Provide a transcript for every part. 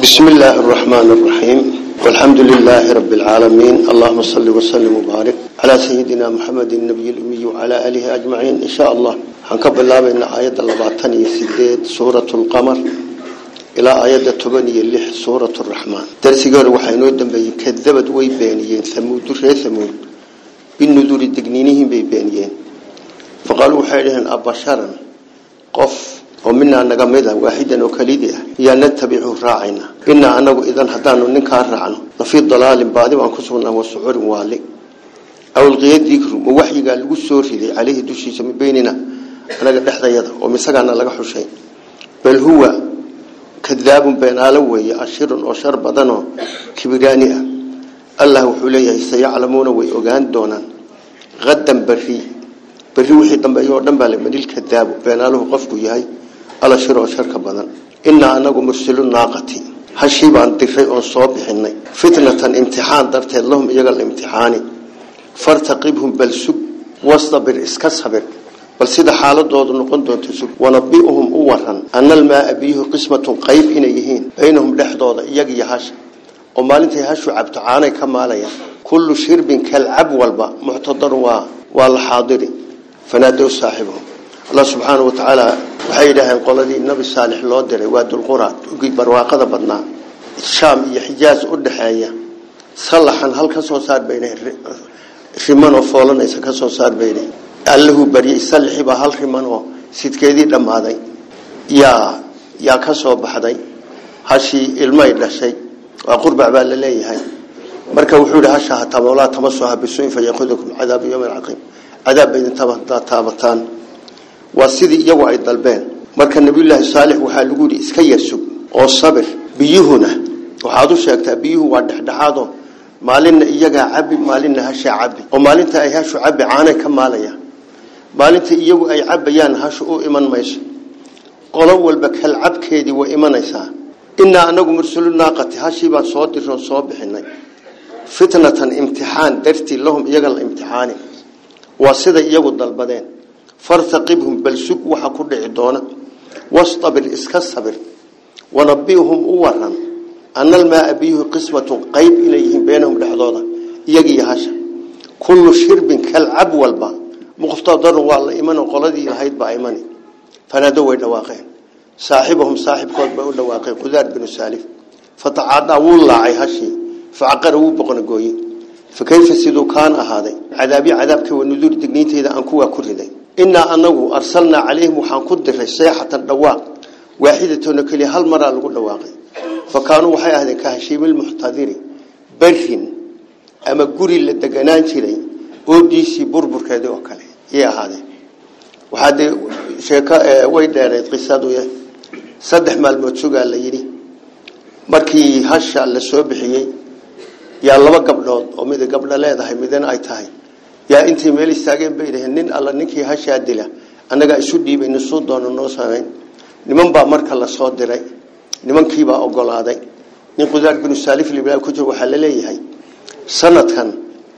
بسم الله الرحمن الرحيم. والحمد لله رب العالمين. اللهم صل وسلم وبارك على سيدنا محمد النبي الأمي وعلى آله أجمعين. إن شاء الله هنكب الله بين آيات اللباتني سيدات سورة القمر إلى آيات التبني اللح سورة الرحمن. درسي قال وحينو الدنبي كذبت ويبانيين ثمود ري ثمود. بالنذور الدقنينهم بيبانيين فقالوا حيرهن أبشرا قف. oo minaa naga mid ah waaxidan oo kelidii ah yaa natabicu raacayna. Inaa anagu idan haddaanu ninkaa raacno lafii dalaalin baadi baan ku sugnaa wa sucurin waali. Awlqiya dikru ma waxyigaa lagu soo riday caleyhi dushiisa mi beynina anaga dhexdayada oo misagaana laga xushay. Bal huwa kadaabun beenaalo weeye ashirun oo shar badanoo kibiraani ah. Allah wuxuu leeyahay sayaclamuuna way ogaan doonaan. Hadan beri beri wixii sharka badan. Inaa anagu mursilu naaqati. Hashii baan diray oon soo bixinay. Fitnatan imtixaan darteed lahum iyaga la imtixaani. Fartaqibhum bal sug wastabir iska sabir. Bal sida xaaladoodu noqon doonto sug wanabi'uhum u waran ana almaaa biyuhu qismatun qayb inay yihiin. Baynahum dhexdooda iyaga iyo hasha oo maalintay hashu cabto caanay ka maalayaan kullu shirbin kalcab walba. Muctadarun waa waa la xaadiri. Fanaadow allah subxaana wa tacaala waxay yidhaaheen qoladii nebi saalix loo diray waa dulqura ogii barwaaqada badnaa shaam iyo xijaaj u dhaxeeya. Salaxan hal ka soo saar baynay rimanoo foolanaysa ka soo saar baynay allahuu baryey salixibaa hal rimanoo sidkeedii dhammaaday. Yaa yaa ka soo baxday. Hashii ilmay dhashay. Waa qurbac baa la leeyahay. Marka wuxuu yihi hasha hataamolaa tama soo habiso in fayaqudukum cadaabu waa sidii iyagu ay dalbeen. Marka nabiyullaahi saalix waxaa lagu yidhi iska yarsug oo sabir biyuhuna. Waxaad u sheegtaa biyuhu waa dhexdhexaadoo maalinna iyagaa cabi maalinna hashaa cabi oo maalinta ay hashu cabi caanay ka maalayaan maalinta iyagu ay cabayaan hashu u iman mayso. Qolo walba kalcabkeedii way imanaysaa. Inaa anagu mursulu naaqati hashii baan soo diroo soo bixinay. Fitnatan imtixaan dartii lahum iyaga la imtixaani. Waa siday iyagu dalbadeen fartaqibhum bal sug waxa ku dhici doona. Wastabir iska sabir wanabihum u waran anna almaa biyuhu qismatun qayb ilayhim baynahum dhexdooda iyagii hasha. Kullu shirbin kalcab walba muqtadarun waa la iman qoladii lahayd baa imani. Fanaado way dhawaaqeen. Saaxibuhum saaxibkood baa u dhawaaqay qudaar binu saalif. Fatacaadaa wuu laacay hashii facaqara wuu boqona gooyey fakayfa siduu kaan ahaaday? Cadaabi cadaabka wa nuduur digniinteyda aan kuwaa ku riday inaa anagu arsalnaa alayhim waxaan ku diray sayxatan dhawaaq waaxidatona keliya hal maraa lagu dhawaaqay. Fa kaanuu waxay ahdeen ka hashiimilmuxtadiri barin ama guri la deganaan jiray oodiisii burburkeedii oo kale yay ahaadeen. Waxaadee sheeko e, way dheerayd qisadu saddex maalmood sugaa la yidhi markii hasha la soo bixiyey yaa laba gabdhood oo mid gabdho leedahay midana ay tahay yaa intii meel istaageen bay yiraahdeen nin alla ninkii hashaa dila anaga isu dhiibayna soo doono noo sameyn niman baa marka la soo diray nimankii baa ogolaaday. Nin qudaar bin salif libaa ku jiro waxa la leeyahay sanadkan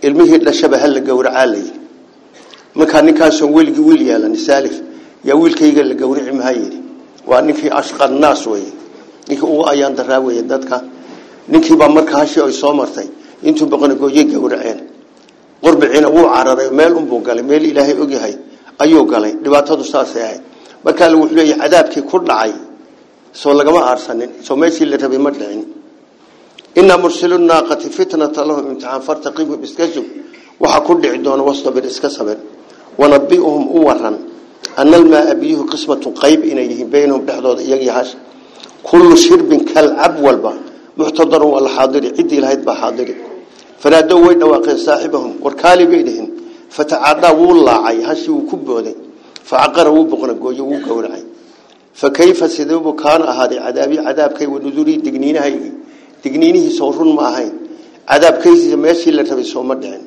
ilmihii dhashaba hal gowraca lay marka ninkaas oo weeligi weel yeelan salif yaa wiilkayga la gowrici maayiri waa ninkii ashqan naas way ninkii uu ayaan daraaway dadka. Ninkii baa marka hashi ay soo martay intuu boqon gooyay gowraceen qurbiciina wuu cararay meel unbuu galay meel ilaahay ogyahay ayuu galay dhibaatadu saasay ahayd. Markaa lagu leeyahay cadaabkii ku dhacay soo lagama aarsanin soo meeshii la rabay ma dhicin. Inna mursilu naaqati fitnata lahum imtixaan fartaqibhum iska sug. Waxa ku dhici doona wastabir iska sabir. Wanabi'uhum u waran anna almaa biyuhu qismatun qayb inay yihiin baynahum dhexdooda iyagii hash. Kullu shirbin kalcab walba muxtadarun wala xaadiri cidii lahayd baa xaadiri fanaado way dhawaaqeen saaxibahum. Warkaali bay dhihin. Fatacaadaa wuu laacay hashi wuu ku booday. Facaqara wuu boqna gooyo wuu gowracay. Fakayfa sideebu kaana ahaaday? Cadaabi cadaabkay wa nudurii digniinahaygi. Digniinihii soo run ma ahayn. Cadaabkaysiisa meeshii la rabay sooma dhicin.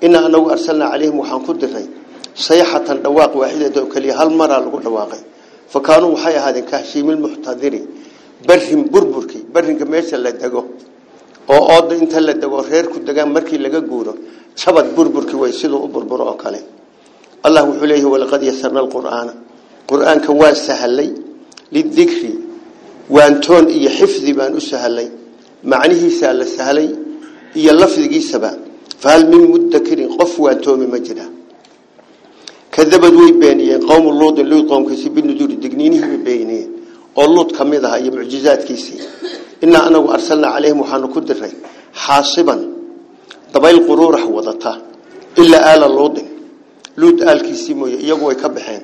Inaa anagu arsalnaa calayhim waxaan ku diray sayxatan dhawaaq waaxidata oo keliya hal maraa lagu dhawaaqay. Fa kaanuu waxay ahaadeen kahashiimilmuxtadiri barrin burburkii barrinka meesha la dego oo ooda inta la dago reerku degaan markii laga guuro jabad burburkii way sidoo u burburo oo kale. Allah wuxuu leeyahay walaqad yasarna alqur'aana. Qur'aanka waa sahlay lidikri waantoon iyo xifdi baan u sahlay. Macnihiisa la sahlay iyo lafdigiisaba fahal min mudakirin qof waantoomi ma jira. Kadabad way beeniyeen qowmu luudin luud qoomkiisi binuduri digniinihii bay beeniyeen oo luud ka mid aha iyo mucjizaadkiisii inaa anagu arsalnaa calayhim waxaanu ku diray xaasiban dabayl quruurax wadata ilaa aala luudin. Luud aalkiisii mooye iyagu way ka baxeen.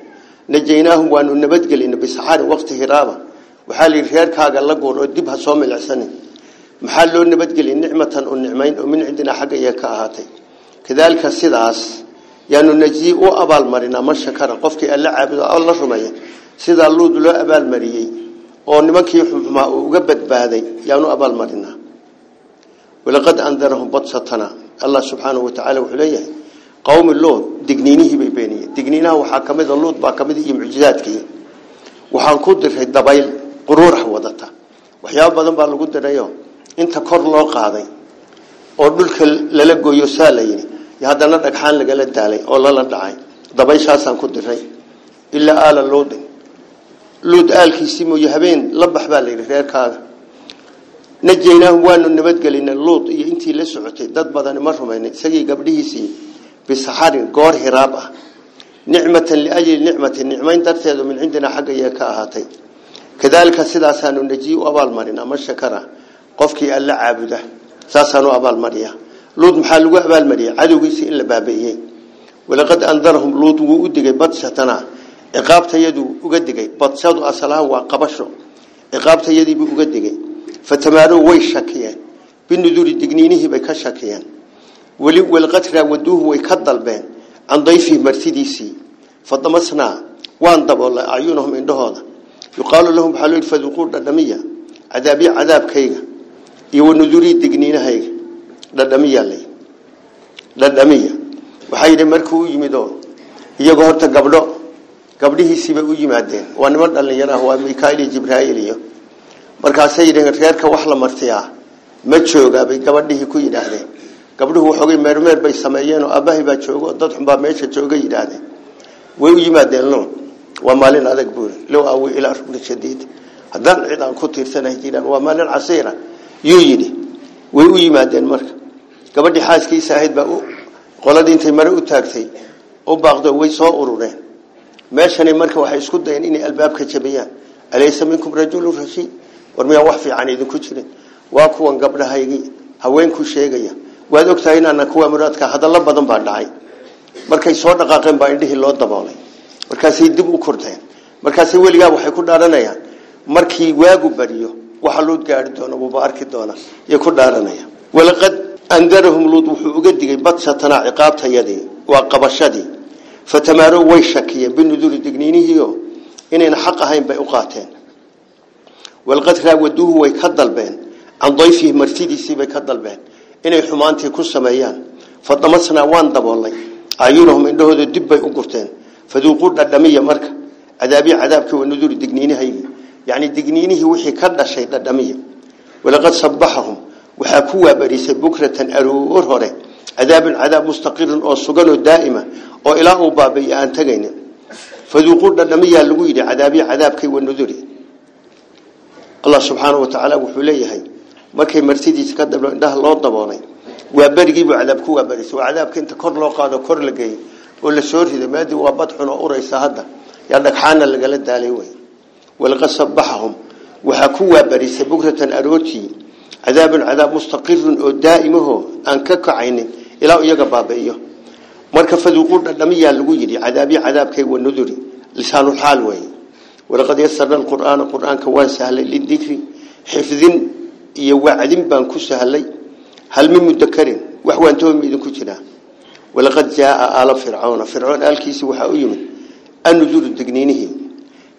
Najaynaahum waanu nabadgelina bisaxaarin waqti hiraaba. Waxaa la yidhi reerkaaga la goor oo dib ha soo milicsanin maxaa loo nabadgeliyay nicmatan u nicmayn oo min cindinaa xagga iyaga ka ahaatay. Kadaalika sidaas yaanu najii u abaalmarinaa man shakara qofkii alla caabudo la rumeeya sidaa luud loo abaalmariyey oo nimankii xumaa uu uga badbaaday yaanu abaalmarinaa walaqad andarahum badsatana allah subxaanahu watacaala wuxuu leeyahay qowmi luud digniinihii bay beeniyeen. Digniinaha waxaa ka mid a luud baa ka iyo mucjizaadkii. Waxaan ku diray dabayl quruurax wadata. Waxyaabo badan baa lagu dirayo inta kor loo qaaday oo dhulka lala gooyo saa la haddana dhagxaan lagala daalay oo lala dhacay dabayshaasaan ku diray ilaa aala luudin luud aalkiisii mooye habeen la bax baa la yidhi reerkaaga najaynaahum waanu nabadgelinay luud iyo intii la socotay dad badani ma rumaynay isagii gabdhihiisii bisaxarin goor hiraab ah. Nicmatan liajli nicmatin nicmayn darteedu min cindinaa xagga iyaga ka ahaatay. Kadaalika sidaasaanu najiyi u abaalmarinaa man shakara qofkii alla caabuda saasaanu abaalmariya luud maxaa lagu abaalmariyay cadowgiisii in la baabi'iyey. Walaqad andarahum luud wuu ciqaabtayaduu uga digay badshadu asalaha waa qabasho. Ciqaabtayadiibuu uga digay fatamaaruu way shakiyeen binuduri digniinihii bay ka shakiyeen weli walqad raawaduuhu way ka dalbeen can dayfihi martidiisii. Fadamasnaa waan daboolay acyunahum indhahooda. Yuqaalu lahum waxaa loo yidhi faduquu dhadhamiya cadaabkayga iyo wanudurii digniinahayga dhadhamiya lay dhadhamiya. Waxaa yidhi markuu u iyagoo horta gabdho gabdhihiisiibay u yimaadeen. Waa niman dhallinyaro ah waa mikail iyo jibraail iyo. Markaasay yidhaheen reerka wax la martiyaa ma joogaa bay gabadhihii ku yidhaahdeen. Gabdhuhu waxoogay meermeer bay sameeyeen oo aabbahay baa joogo dad xunbaa meesha jooga yidhaahdeen. Way u yimaadeen waa maalin adag buuri. Low awi ilaa rukni shadiid. Haddaan cid ku tiirsanahay jiraan waa maalin casiira. Yuu yidhi. Way u yimaadeen marka. Gabadhii xaaskiisa ahayd baa qoladii intay mare u taagtay u baaqdo way soo urureen meeshani marka waxay isku dayeen inay albaabka jabiyaan. Alaysa minkum rajulun rashiid war miyaa wax fiican idinku jirin? Waa kuwan gabdhahaygii haweenku sheegaya. Waad ogtahay inaana kuwa muraadka hadallo badan baa dhacay. Markay soo dhaqaaqeen baa indhihii loo daboolay. Markaasay dib u kordeen markaasay weligaa waxay ku dhaaranayaan. Markii waagu bariyo waxa luud gaari doona wuuba arki doona yay ku dhaaranayaan. Walaqad andarahum luud wuxuu uga digay badshatanaa ciqaabtayadii waa qabashadii fatamaaro way shakiyeen binuduri digniinihiio inayna xaq ahayn bay u qaateen walqad raawaduuhu way ka dalbeen can dayfihi martidiisii bay ka dalbeen inay xumaantii ku sameeyaan fadamasnaa waan daboolnay ayunahum indhahooda dib bay u gurteen faduuquu dhadhamiya marka cadaabiya cadaabkii nuduri digniinahaygii yacni digniinihii wixii ka dhashay dhadhamiya walaqad sabaxahum waxaa ku waabarisay bukratan aroor hore cadaabun cadaab mustaqirin oo sugan oo daa'ima oo ilaa uu baabi'iyo aan tegaynin faduuquu dhadhamiyaa lagu yidhi cadaabiya cadaabkii waa nuduri allah subxaanahu watacaala wuxuu leeyahay markay martidiisa ka dablo indhaha loo daboolay waa berigiibuu cadaab ku waabarisay waa cadaabka inta kor loo qaado kor la geeyey oo la soo riday maadii waa bad xun oo uraysa hadda. Yaa dhagxaana lagala daalay wey walaqad sabaxahum waxaa ku waabarisay bukratan aroortii. Cadaabun ilaa iyaga baabi'iyo marka faduuquu dhadhamiyaa lagu yidhi cadaabiya cadaabkay wa nuduri. Lisaanulxaal wey walaqad yasarna alqur'aana qur'aanka waan sahlay lidikri xifdin iyo wacdin baan ku sahlay. Hal min mudakarin wax waantoomi idinku jiraa. Walaqad jaaa aala fircauna fircoon aalkiisii waxaa u yimid annuduru digniinihii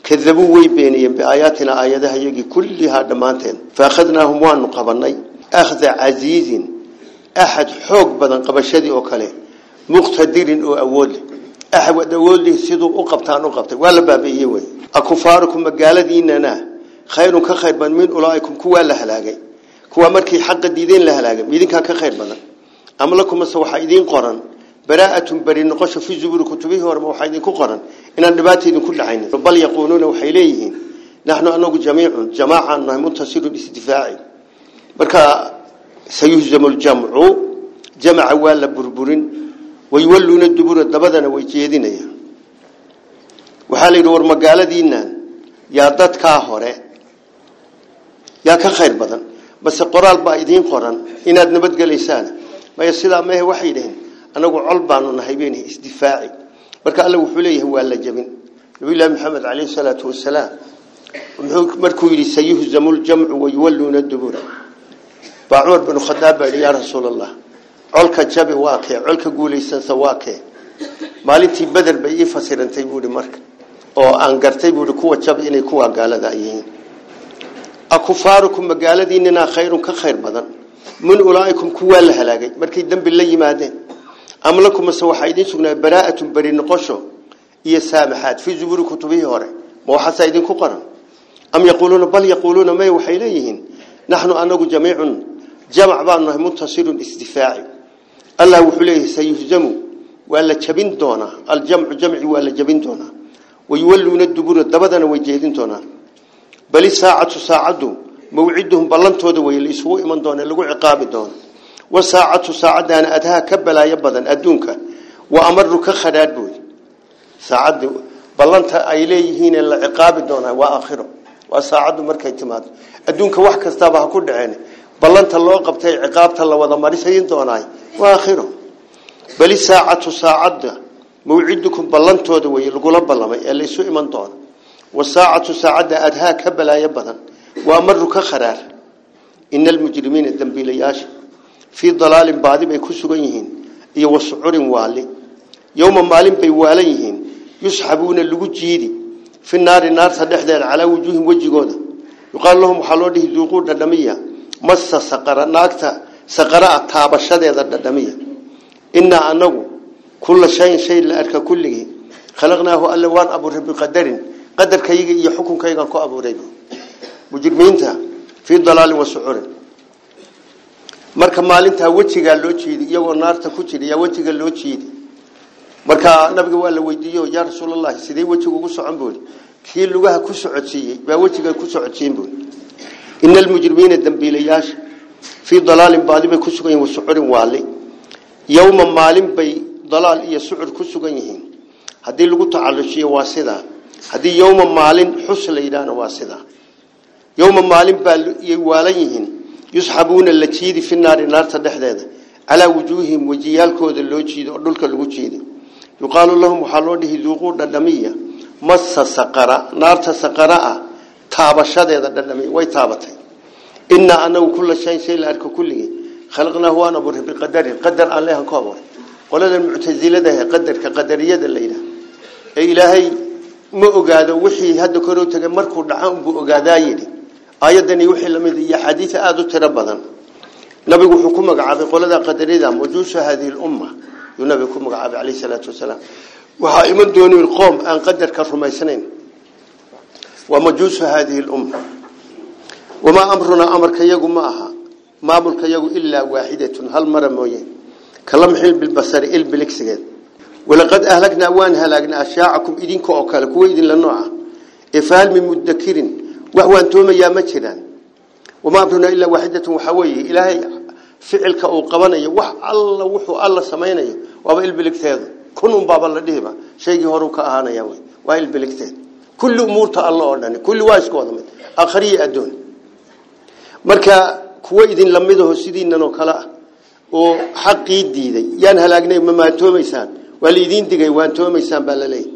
kadabuu way beeniyeen biaayaatina aayadaha yagii kullihaa dhammaanteen faakhadnaahum waanu qabanay akhda casiizin axad xoog badan qabashadii oo kale muqtadirin oo awood leh axad awood leh siduu u qabtaan u qabtay waa la baabi'iyey wey akufaarukum magaaladiinana khayrun ka khayr badan min ulaa'ikum kuwaa la halaagay kuwaa markii xaqa diideen la halaagay idinkaa ka khayr badan ama lakumase waxaa idiin qoran baraa'atun beri noqosho fi zuburi kutubihii horema waxaa idinku qoran inaan dhibaata idinku dhacaynin bal yaquuluuna waxay leeyihiin naxnu سيهزم الجمع. جمع ولا بربرين ويولون الدبور الدبذن ويجيدين يا. وحال يدور مقالة دينا يا دت كاهرة يا كخير بدن. بس قرال بايدين قرن إن أدنبت جلسان ما يصير ما هي وحيدين. أنا وعلبان ونهيبيني استدفاعي. بركالله وحليه هو الله جمين وإلى محمد عليه الصلاة والسلام. ومحوك مركوي لسيه الزمو الجمع ويولون الدبور baa cumar binu khadaab baa yidhi yaa rasuul allah colka jabi waa kee colka guulaysansa waa kee maalintii beder bay ii fasirantay buuhi marka oo aan gartay buuhi kuwa jabi inay kuwa gaalada yihiin akufaarukum magaaladiinina khayrun ka khayr badan min ulaa'ikum kuwaa la halaagay markay dembi la yimaadeen am lakum mase waxaa idiin sugnaa baraa'atun beri noqosho iyo saamaxaad fii zuburi kutubihii hore ma waxaasaa idinku qoran am yaquuluuna bal yaquuluuna may waxay leeyihiin naxnu anagu jamiicun jamac baanu nahay muntasirun isdifaaci. Allah wuxuu leeyahay sayuhzamu waa la jabin doonaa. Aljamcu jamci waa la jabin doonaa. Wayuwalluuna dubura dabadana way jeedin doonaa bali saacatu saacaddu mawciduhum ballantooda way la isugu iman doona lagu ciqaabi doono wa saacatu saacadaana adhaa ka balaayo badan adduunka. Wa amaru ka khadhaadh booy. Saacadda ballanta ay leeyihiin la ballanta loo qabtay ciqaabta la wada marisayn doonaay waa aakhiro bali saacatu saacadda mawcidukum ballantooda way lagula ballamay ee la isu iman doona wasaacatu saacadda adhaa ka balaayo badan waa maru ka kharaar ina almujrimiina dembiilayaasha fii dalaalin baadi bay ku sugan yihiin iyo wasucurin waali yowma maalin bay waalan yihiin yusxabuuna lagu jiidi fi naari naarta dhexdeeda calaa wujuuhin wejigooda yuqaalu lahum waxaa loo dhihi duuquu dhadhamiya masa saqara naagta saqaraa taabashadeeda dhadhamiya. Inaa anagu kulla shayin shay la arka kulligii khalaqnaahu alle waan abuuray biqadarin qadarkayga iyo xukunkaygaan ku abuuray. Mujrimiinta fii dalaalin wa sucurin marka maalintaa wejigaa loo jiidi iyagoo naarta ku jira yaa loo jiidi marka nabiga waa la weydiiyo yaa rasuulallahi sidee wejiga ugu socon buuri? Kii lugaha ku socodsiiyey baa wejiga ku socodsiin buuri ina almujrimiina dembiilayaasha fii dalaalin baadi bay ku sugan yihiin wasucurin waali yowma maalin bay dalaal iyo sucur ku sugan yihiin haddii lagu tacallushiyo waa sidaa haddii yowma maalin xus la yidhaahna waa sidaa yowma maalin baa yay waalan yihiin yusxabuuna la jiidi fi naari naarta dhexdeeda calaa wujuuhihim wejiyaalkooda loo jiido oo dhulka taabashadeeda dhadhamiya way taabatay. Inaa anagu kula shayn shay la arko kulligii khalaqnaahu waan abuuray biqadarin qadar aan leehan ku abuuray qadarka qadariyada la yidhaah ee ma ogaado wixii hadda koroo tagay markuu dhaca unbuu ogaadaa yidhi. Wixii la mid iyo xadiid aada u tiro badan. Nabigu wuxuu ku magacaabay qolada qadariyada majuusu hadihi lumma yuu nabigu ku magacaabay calayhi salaatu wasalaam. Waxaa iman dooni qoom aan qadarka rumaysnayn waa majuusu hadihi lumma wamaa amrunaa amarka yagu ma aha. Maamulka yagu ilaa waaxidatun hal mara mooye? Kalamxil bilbasari ilbiligsigeed walaqad ahlagnaa waan halaagnaa ashaacakum idinka oo kale kuwa idinla nooca. Ee fahal min mudakirin wax waan toomayaa ma jiraan. Wamaa amrunaa ilaa waaxidatun waxaa weeye ilaahay ficilka uu qabanayo wax alla wuxuu alla samaynayo waaba ilbiligteeda kun unbaaba la dhihiba kulli umuurta alla oo dhani kulli waa isku wada mid. Aakhariyo adduun marka kuwa idin lamidaho sidiinan oo kale ah oo xaqii diiday yaan halaagnay ma maantoomaysaan waa laidin digay waantoomaysaan baa laleeyahy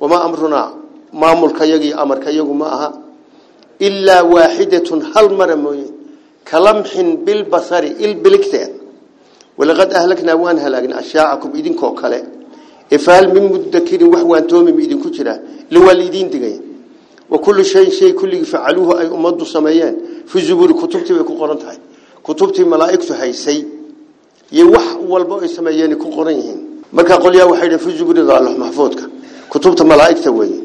wamaa amrunaa? Maamulka yagii amarka yagu ma aha. Ilaa waaxidatun hal mara mooye. Kalamxin bilbasari ilbiligteed walaqad ahlagnaa waan halaagnay ashaacakum idinkoo kale. Ee fahal min mudakirin ila waa laidin digay wa kullu shayin shay kulligii facaluuhu ay ummaddu sameeyeen fi zuburi kutubtii bay ku qoran tahay kutubtii malaa'igtu haysay iyo wax walba ay sameeyeen ku qoran yihiin marka qolyaa waxay dhahay fi zuburi allah mahfuudka kutubta malaa'igta weeye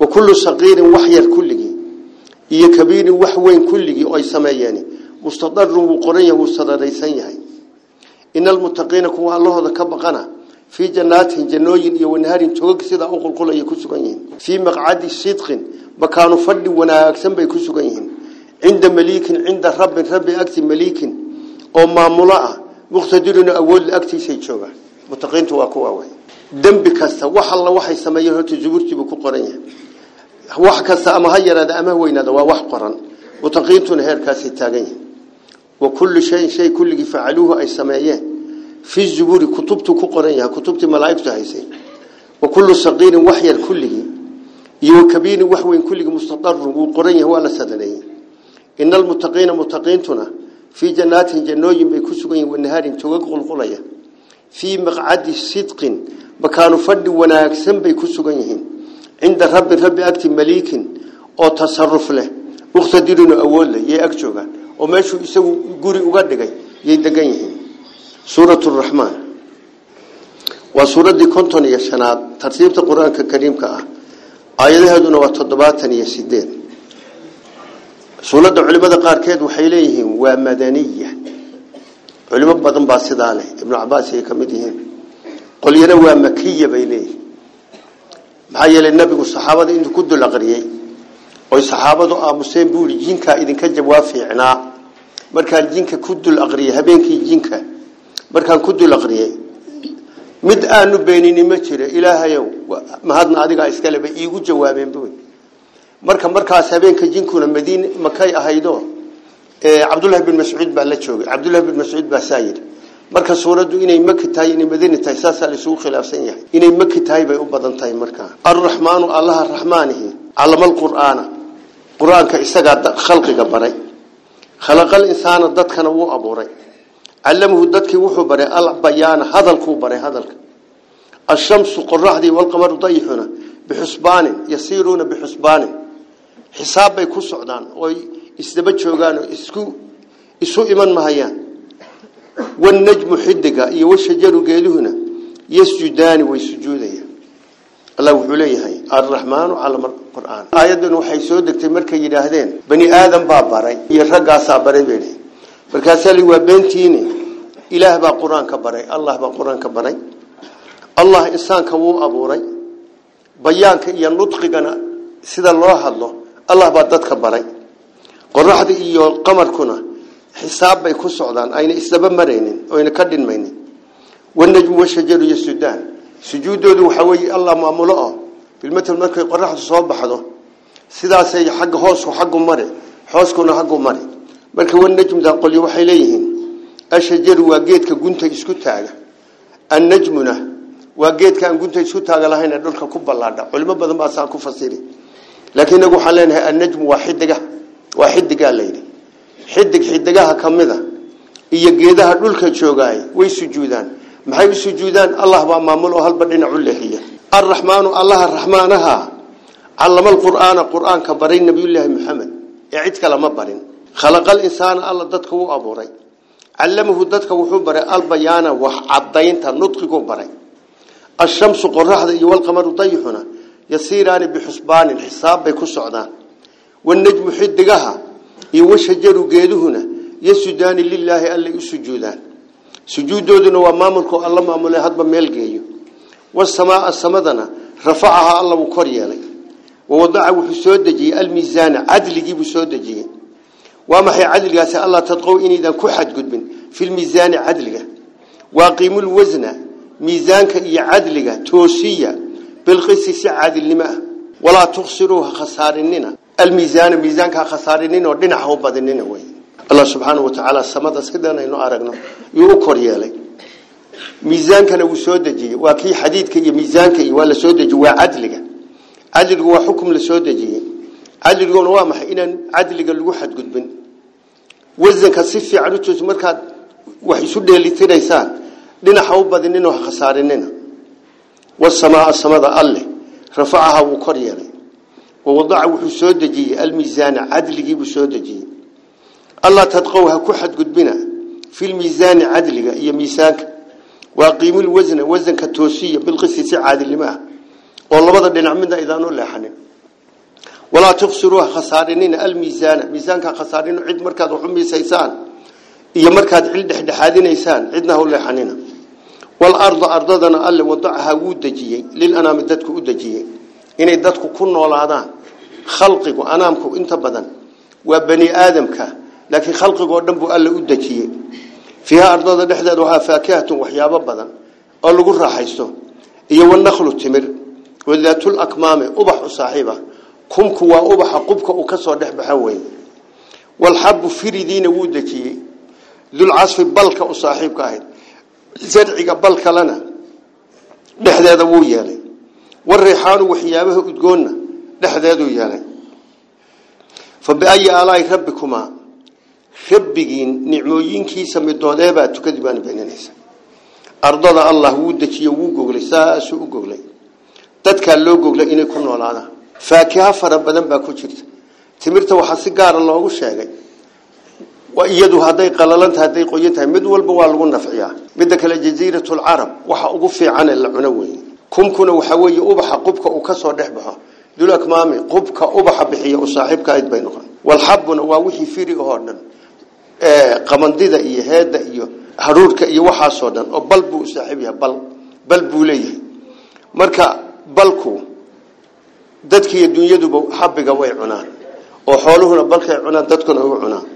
wa kullu saqiirin wax yar kulligii iyo kabiirin wax weyn kulligii oo ay sameeyeen mustadarrun wuu qoran yahay wuu sadaraysan yahay inal muttaqiina kuwa allahooda ka baqana sugan yihiin fii maqcadi sidqin makaanu fadhi wanaagsan bay ku sugan yihiin cinda maliikin cinda rabbin rabbi agti maliikin oo maamulo ah muqtadiruna awood agtiisay joogaan mutaqiintu waa kuwa way dembi kasta wax alla waxay sameeyeen horta zuburtiibu ku qoran yahay wax kasta ama ha yaraada ama weynaada waa wax qoran mutaqiintuna heerkaasay taagan yihiin wa kullu shayin shay kulligii facaluuhu ay sameeyeen في الزبور كتبت كقرية كتبت ملايكة هايسي وكل صغير وحي الكل يو كبير وحوين كله مستطر وقرية هو لسدني إن المتقين متقينتنا. في جنات جنوين بكسوين والنهار توقع القرية. في مقعد صدق. بكانوا فرد وناكسن بكسوين عند رب رب أكت مليك. أو تصرف له. مختدر أول له. يأكتوغا وماشو يسوي؟ قري أغدقين يدقينهم suurat raxmaan waa suuraddii konton iyo shanaad tartiibta qur'aanka kariimka ah aayadaheeduna waa toddobaatan iyo sideed suuradda culimada qaarkeed waxay leeyihiin waa madaniya. Culimo badan baa sidaa leh ibnu cabaas ay ka mid yihiin. Qolyana waa makiya bay leeyihiin maxaa yeelay nebigu saxaabada inuu ku dul aqriyey oy saxaabadu aamuseen buuri jinkaa idinka jab markaa jinka ku dul markaan ku dul aqriyey mid aanu beenini ma jiro ilaahayow mahadna adigaa iskaleba iigu jawaabeen buu marka markaas habeenka jinkuna madiina makay ahaydo ee Abdullah ibn Mas'ud baa la joogay. Abdullah ibn Mas'ud baa saayid marka suuradu inay makki tahay inay madiina tahay saasa la isugu khilaafsan yahay. Inay makki tahay bay u badan tahay marka. Ar-rahmaanu allah ar-rahmaanihi allama al-qur'aana quraanka isaga khalqiga baray. Khalaqal insaana dadkana wuu abuuray calamahu dadkii wuxuu baray albayaana hadalkuu baray hadalka. Ashamsu qoraxdii walqamaru dayixuna bixusbaanin yasiiruuna bixusbaanin xisaab bay ku socdaan oy isdaba joogaanoo isku isu iman mahayaan. Wanajmu xidiga iyo washajaru geeduhuna yasjudaani way sujuudayaan. Alla wuxuu leeyahay alraxmaanu cala qur'aan. Aayaddan waxay soo degtay markay yidhaahdeen bani aadan baa baray iyo raggaasaa baray markaasaa li waa beentiini ilaah baa qur'aanka baray allah baa qur'aanka baray. Allah insaanka wuu abuuray. Bayaanka iyo nudqigana sida loo hadlo allah baa dadka baray. Qoraxda iyo qamarkuna xisaab bay ku socdaan ayna isdaba maraynin oyna ka dhinmaynin. Wanajmu washajaru yasudaan sujuudoodu waxa weeye allah maamulo oo bilmatal markay qoraxdu soo baxdo sidaasay xagga hoosku xaggu mari hooskuna xaggu mari marka wanajmda qolyo waxay leeyihiin ashajaru waa geedka gunta isku taaga. Annajmuna waa geedka aan gunta isku taaga lahayn dhulka ku ballaadha. Culimo badan baa saa ku fasiri. Laakiin nagu waxaan leenahay annajmu waa xidiga waa xidig xidigaha ka iyo geedaha dhulka joogaay way sujuudaan. Maxay u sujuudaan? Allah baa maamul oo halba dhinac u leexiya. Arraxmaanu allaha raxmaanaha callama alqur'aana qur'aanka baray nabiyullaahi maxamed ee cid kale ma barin خلق الإنسان الله ضدك وأبو ري علمه ضدك وحبر البيانة وعضين تنطق كبر الشمس قرحة والقمر ضيحنا. يسيران بحسبان الحساب بكسعنا. والنجم حدقها يوشجر قيدهنا يسجدان لله ألا يسجدان. سجودنا ومامركو الله مامله هدب ملقي والسماء السمدنا. رفعها الله وكريالي. ووضعه حسودجي الميزان عدل جيب حسودجي waa maxay cadligaasi? Allah tadqow inaydan ku xadgudbin. Filmiisaani cadliga. Waaqiimulwasna miisaanka iyo cadliga toosiya bilqisi si caadilnimo ah. Walaa tuksiruuha khasaarinina almiisaana miisaankaa khasaarinina oo dhinac u badinina wey. Allah subxaana wa tacaala samada sidan aynu aragno. Yuu u kor yeelay. Miisaankana wuu soo dejiyey. Waa kii xadiidka iyo miisaanka iyo waa la soo dejiyey. Waa cadliga wasanka si fiican u jooji markaad wax isu dheelitiraysaan dhinaca u badinina wax khasaarinina wasamaa samada alle rafacaha wuu kor yeelay. Wawadaca wuxuu soo dejiyey almiisaana cadligiibuu soo dejiyey. Allaa tadqow ha ku xadgudbina filmiisaani cadliga iyo miisaanka. Waa qiimulwasna wasanka toosiya bilqisi si caadilimo ah, oo labada dhinac mid idaan u leexanin. حنين ولا تخسروها خسارين الميزان ميزانك خسارين عد مركز وحمي سيسان هي مركز عد حد حادين إنسان عدنا هو اللي حنينه والأرض أرضنا ألا وضعها ودجيه للأنام دتك ودجيه إن دتك كن ولا هذا khalqigu anaamku inta badan waa bani aadamka laakiin khalqigoo dhan buu alla u dejiyey fiiha ardada dhexdeeda waxaa faakihatun waxyaabo badan oo lagu raaxaysto iyo wanaklu timir wadaatul akmaame ubax u saaxiiba kumku waa ubaxa qubka uu ka soo dhex baxa weeye walxabu firidiina wuu dejiyey. Dulcasfi balka u saaxiibka ahayd. Zarciga balkalena dhexdeeda wuu yeelay. Wariixaanu waxyaabaha udgoonna dhexdeeduu yeelay. Fa biayi aalaai rabbikumaa rabbigiin nicmooyinkiisa midoodeebaa tukadii baana beeninaysa. Ardada allah wuu dejiyo wuu goglay saasuu u goglay. Dadkaa loo goglay inay ku noolaadaan faakiha fara badan baa ku jirta. Timirta waxaa si gaara loogu sheegay. Iyadu hadday qalalan tahay hadday qoyan tahay mid walba waa lagu nafciyaa. Midda kale jasiiratulcarab waxa ugu fiicane la cuno weeye. Kumkuna waxaa weeye ubaxa qubka uu ka soo dhex baxo. Dulakmaami qubka ubaxa bixiya u saaxiibka ayd bay noqon. Walxabuna waa wixii firi oo dhan. Qamandida iyo heedda iyo haruurka iyo waxaasoo dhan oo bal u saaxiib yahay bal bal buu marka balku dadkiiyo dunyaduba xabiga way cunaan oo xooluhuna balkay cunaan dadkuna ugu cunaan.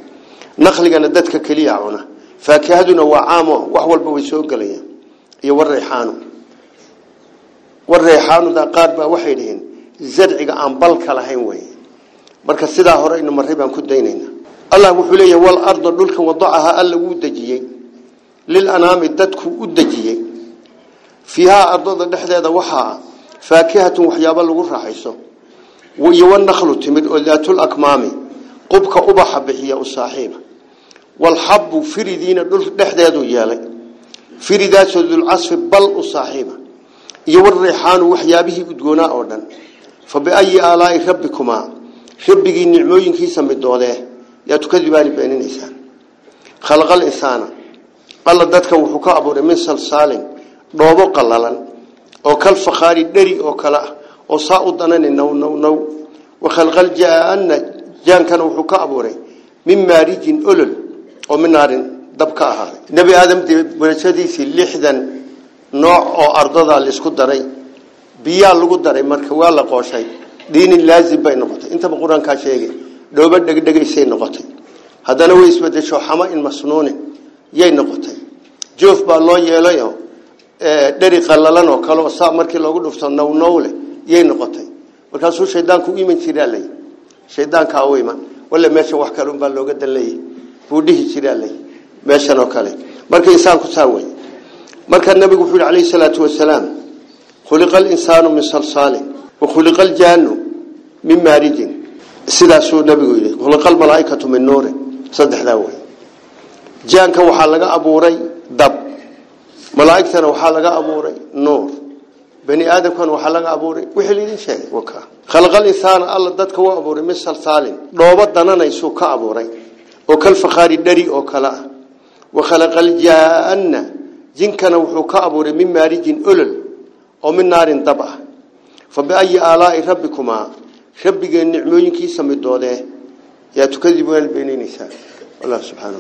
Naqligana dadka keliya cuna. Faakihaduna waa caamo wax walba way soo gelayaan. Iyo wareexaanu wareexaanuda qaar baa waxay dhihiin zarciga aan balka lahayn wey marka sidaa hore inu marray baan ku daynayna. Allah wuxuu leeyahay wal arda dhulka wadacaha alla wuu dejiyey. Lil anaami dadku u dejiyey. Fiihaa ardada dhexdeeda waxaa faakihatun waxyaabo lagu raaxayso iyo wanaklu timid oo daatul akmaami qubka ubaxa bixiya u saaxiiba walxabu firidiina dhul dhexdeedu yeelay firidaasoo dulcasfi bal u saaxiiba iyo wariixaanu waxyaabihii udgoonaa oo dhan fa biayi aalaai rabbikumaa rabbigii nicmooyinkiisa midoodee yaa tukadibaani beeninaysaan khalaqal insaana alla dadka wuxuu ka abuuray min salsaalin dhoobo qallalan oo kal fakhaari dheri oo kale ah oo saa u danani now now now wa khalqal jaana jaankana wuxuu ka abuuray min maarijin olol oo min naarin dab ka ahaaday. Nebi aadam barashadiisii lixdan nooc oo ardadaa la isku daray biyaa lagu daray marka waa la qooshay diinin laazim bay noqotay. Intaba qur'aankaa sheegay dhoobo dhegdhegaysay noqotay. Haddana way isbedesho xama in masnuunin yay noqotay. Joof baa loo yeelayo dheri qallalan oo kale oo saa markii loogu dhufto nownowle yay noqotay. Markaasuu shaydaanku u iman jiraa lay shaydaankaa u iman. Walla meesha wax kale unbaa looga dan leeyahy buu dhihi jiraa lay meeshan oo kale. Marka insaanku saa wey marka nabigu wuxuu yihi calayhi salaatu wasalaam khuliqa alinsaanu min salsaalin wa khuliqa aljaanu min maarijin. Sidaasuu nabigu yidhi khuliqa almalaaikatu min nuurin. Saddexdaa wey jaanka waxaa laga abuuray dab malaa'igtana waxaa laga abuuray nuur bani aadamkana waxaa laga abuuray wixii laydin sheegay waka khalaqal insaana alla dadka u abuuray min salsaalin dhoobo dananaysuu ka abuuray oo kal fakhaari dheri oo kale ah wa khalaqal jaanna jinkana wuxuu ka abuuray min maarijin olol oo min naarin dab ah fa biayi aalaai rabbikumaa rabbigeen nicmooyinkiisa midoodee yaa tukadibu beeninaysaa allah subxana